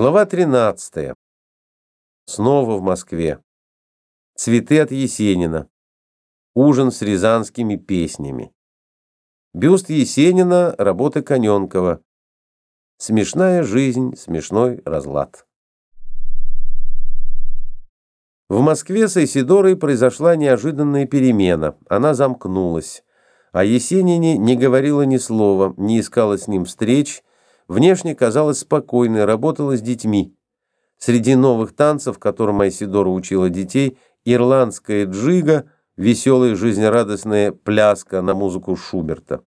Глава 13. Снова в Москве. Цветы от Есенина. Ужин с рязанскими песнями. Бюст Есенина, работы Коненкова. Смешная жизнь, смешной разлад. В Москве с Исидорой произошла неожиданная перемена. Она замкнулась. О Есенине не говорила ни слова, не искала с ним встреч, Внешне казалась спокойной, работала с детьми. Среди новых танцев, которым Айсидора учила детей, ирландская джига, веселая жизнерадостная пляска на музыку Шуберта.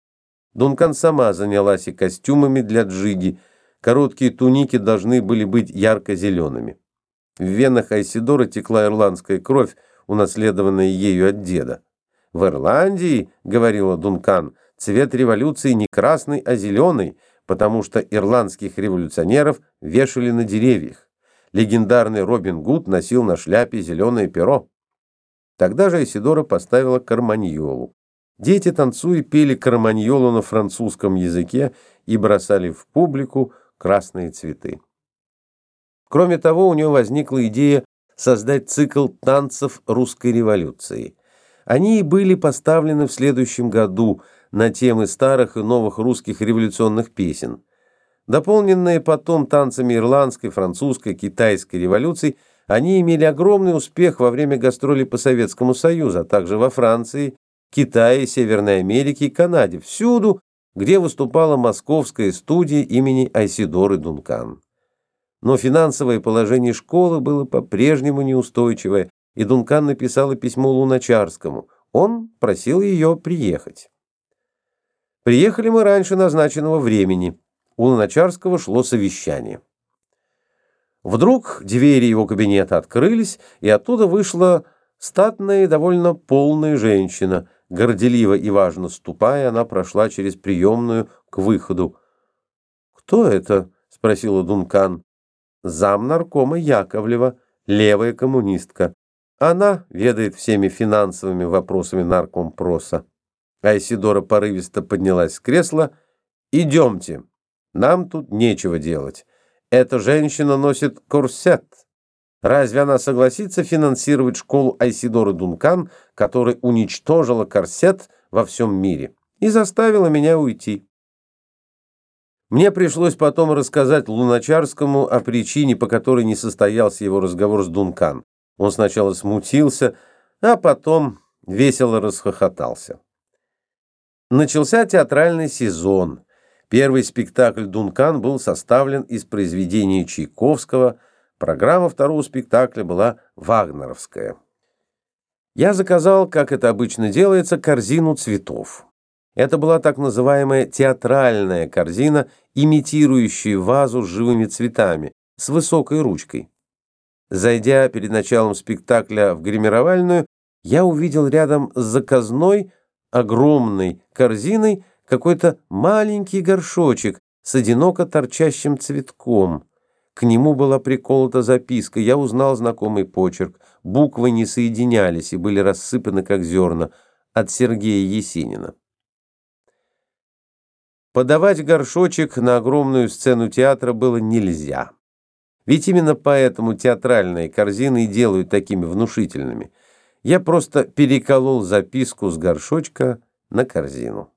Дункан сама занялась и костюмами для джиги. Короткие туники должны были быть ярко-зелеными. В венах Айсидора текла ирландская кровь, унаследованная ею от деда. «В Ирландии, — говорила Дункан, — цвет революции не красный, а зеленый — потому что ирландских революционеров вешали на деревьях. Легендарный Робин Гуд носил на шляпе зеленое перо. Тогда же Исидора поставила карманьолу. Дети, танцуя, пели карманьолу на французском языке и бросали в публику красные цветы. Кроме того, у нее возникла идея создать цикл танцев русской революции. Они и были поставлены в следующем году – на темы старых и новых русских революционных песен. Дополненные потом танцами ирландской, французской, китайской революций, они имели огромный успех во время гастролей по Советскому Союзу, а также во Франции, Китае, Северной Америке и Канаде, всюду, где выступала московская студия имени Айсидоры Дункан. Но финансовое положение школы было по-прежнему неустойчивое, и Дункан написала письмо Луначарскому. Он просил ее приехать. Приехали мы раньше назначенного времени. У Луначарского шло совещание. Вдруг двери его кабинета открылись, и оттуда вышла статная и довольно полная женщина. Горделиво и важно ступая, она прошла через приемную к выходу. «Кто это?» — спросила Дункан. «Зам наркома Яковлева, левая коммунистка. Она ведает всеми финансовыми вопросами наркомпроса». Айсидора порывисто поднялась с кресла. «Идемте. Нам тут нечего делать. Эта женщина носит корсет. Разве она согласится финансировать школу Айсидоры Дункан, которая уничтожила корсет во всем мире, и заставила меня уйти?» Мне пришлось потом рассказать Луначарскому о причине, по которой не состоялся его разговор с Дункан. Он сначала смутился, а потом весело расхохотался. Начался театральный сезон. Первый спектакль «Дункан» был составлен из произведений Чайковского. Программа второго спектакля была вагнеровская. Я заказал, как это обычно делается, корзину цветов. Это была так называемая театральная корзина, имитирующая вазу с живыми цветами, с высокой ручкой. Зайдя перед началом спектакля в гримировальную, я увидел рядом с заказной огромной корзиной какой-то маленький горшочек с одиноко торчащим цветком. К нему была приколота записка. Я узнал знакомый почерк. Буквы не соединялись и были рассыпаны, как зерна, от Сергея Есенина. Подавать горшочек на огромную сцену театра было нельзя. Ведь именно поэтому театральные корзины делают такими внушительными – я просто переколол записку с горшочка на корзину.